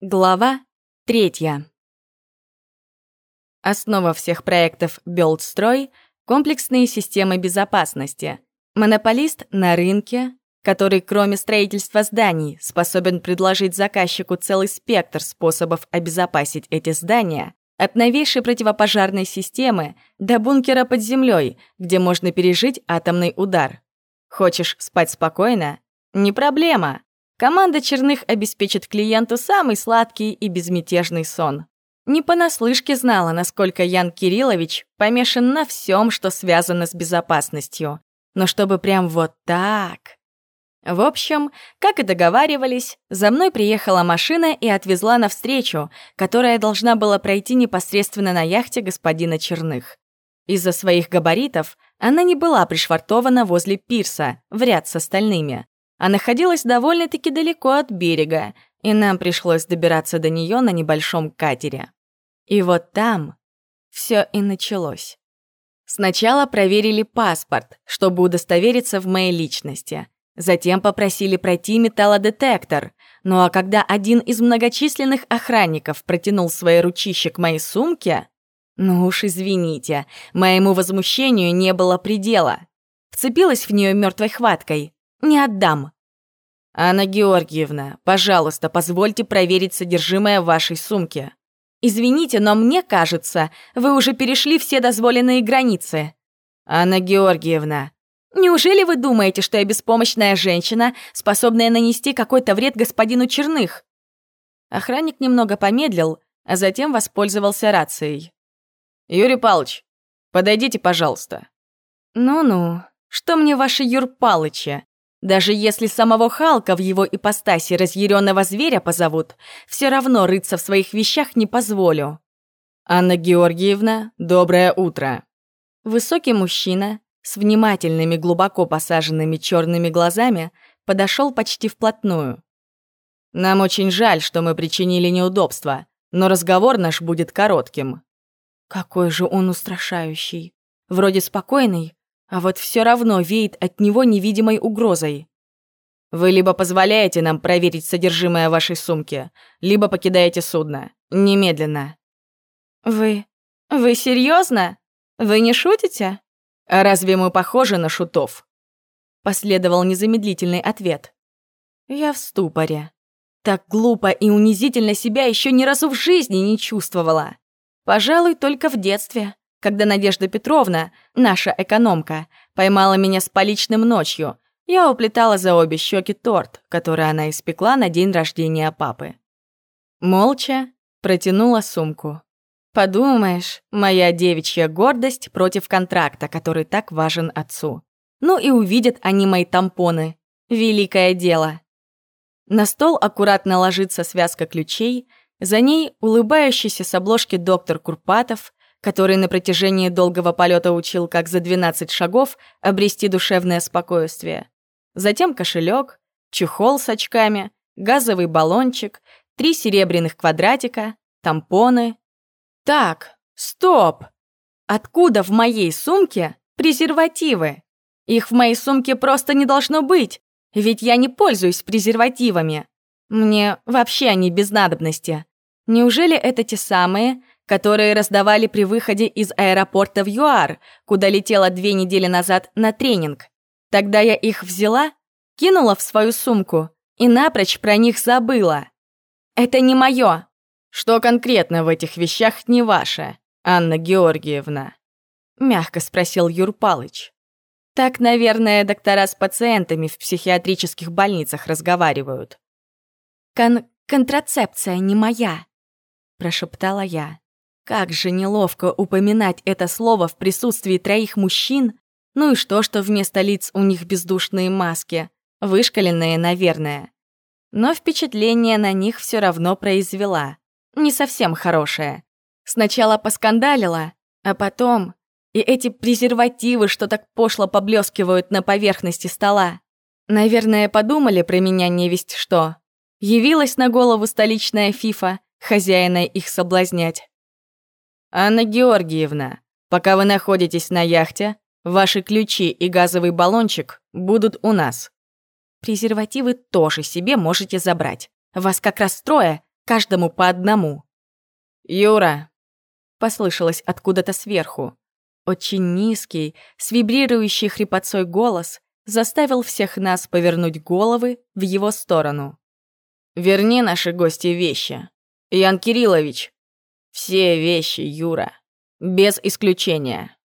Глава третья. Основа всех проектов Белдстрой — комплексные системы безопасности. Монополист на рынке, который, кроме строительства зданий, способен предложить заказчику целый спектр способов обезопасить эти здания, от новейшей противопожарной системы до бункера под землей, где можно пережить атомный удар. Хочешь спать спокойно? Не проблема. Команда Черных обеспечит клиенту самый сладкий и безмятежный сон. Не понаслышке знала, насколько Ян Кириллович помешан на всем, что связано с безопасностью. Но чтобы прям вот так... В общем, как и договаривались, за мной приехала машина и отвезла на встречу, которая должна была пройти непосредственно на яхте господина Черных. Из-за своих габаритов она не была пришвартована возле пирса, в ряд с остальными а находилась довольно-таки далеко от берега, и нам пришлось добираться до нее на небольшом катере. И вот там все и началось. Сначала проверили паспорт, чтобы удостовериться в моей личности. Затем попросили пройти металлодетектор. Ну а когда один из многочисленных охранников протянул свои ручища к моей сумке, ну уж извините, моему возмущению не было предела. Вцепилась в нее мертвой хваткой, не отдам. Анна Георгиевна, пожалуйста, позвольте проверить содержимое вашей сумки. Извините, но мне кажется, вы уже перешли все дозволенные границы. Анна Георгиевна, неужели вы думаете, что я беспомощная женщина, способная нанести какой-то вред господину Черных? Охранник немного помедлил, а затем воспользовался рацией. «Юрий Палыч, подойдите, пожалуйста». «Ну-ну, что мне ваши Юрпалыча? Даже если самого Халка в его ипостаси разъяренного зверя позовут, все равно рыться в своих вещах не позволю. Анна Георгиевна, доброе утро. Высокий мужчина с внимательными, глубоко посаженными черными глазами подошел почти вплотную. Нам очень жаль, что мы причинили неудобства, но разговор наш будет коротким. Какой же он устрашающий. Вроде спокойный, а вот все равно веет от него невидимой угрозой. Вы либо позволяете нам проверить содержимое вашей сумки, либо покидаете судно. Немедленно. Вы... вы серьезно? Вы не шутите? А разве мы похожи на шутов? Последовал незамедлительный ответ. Я в ступоре. Так глупо и унизительно себя еще ни разу в жизни не чувствовала. Пожалуй, только в детстве когда Надежда Петровна, наша экономка, поймала меня с поличным ночью, я уплетала за обе щеки торт, который она испекла на день рождения папы. Молча протянула сумку. Подумаешь, моя девичья гордость против контракта, который так важен отцу. Ну и увидят они мои тампоны. Великое дело. На стол аккуратно ложится связка ключей, за ней улыбающийся с обложки доктор Курпатов, который на протяжении долгого полета учил, как за 12 шагов обрести душевное спокойствие. Затем кошелек, чехол с очками, газовый баллончик, три серебряных квадратика, тампоны. Так, стоп! Откуда в моей сумке презервативы? Их в моей сумке просто не должно быть, ведь я не пользуюсь презервативами. Мне вообще они без надобности. Неужели это те самые, которые раздавали при выходе из аэропорта в ЮАР, куда летела две недели назад на тренинг. Тогда я их взяла, кинула в свою сумку и напрочь про них забыла. Это не мое. Что конкретно в этих вещах не ваше, Анна Георгиевна? Мягко спросил Юр Палыч. Так, наверное, доктора с пациентами в психиатрических больницах разговаривают. Кон контрацепция не моя, прошептала я. Как же неловко упоминать это слово в присутствии троих мужчин. Ну и что, что вместо лиц у них бездушные маски. Вышкаленные, наверное. Но впечатление на них все равно произвела. Не совсем хорошее. Сначала поскандалила, а потом... И эти презервативы, что так пошло поблескивают на поверхности стола. Наверное, подумали про меня невесть что. Явилась на голову столичная фифа, хозяина их соблазнять. «Анна Георгиевна, пока вы находитесь на яхте, ваши ключи и газовый баллончик будут у нас». «Презервативы тоже себе можете забрать. Вас как раз трое, каждому по одному. «Юра!» — послышалось откуда-то сверху. Очень низкий, с вибрирующей хрипотцой голос заставил всех нас повернуть головы в его сторону. «Верни наши гости вещи. Ян Кириллович, все вещи, Юра, без исключения».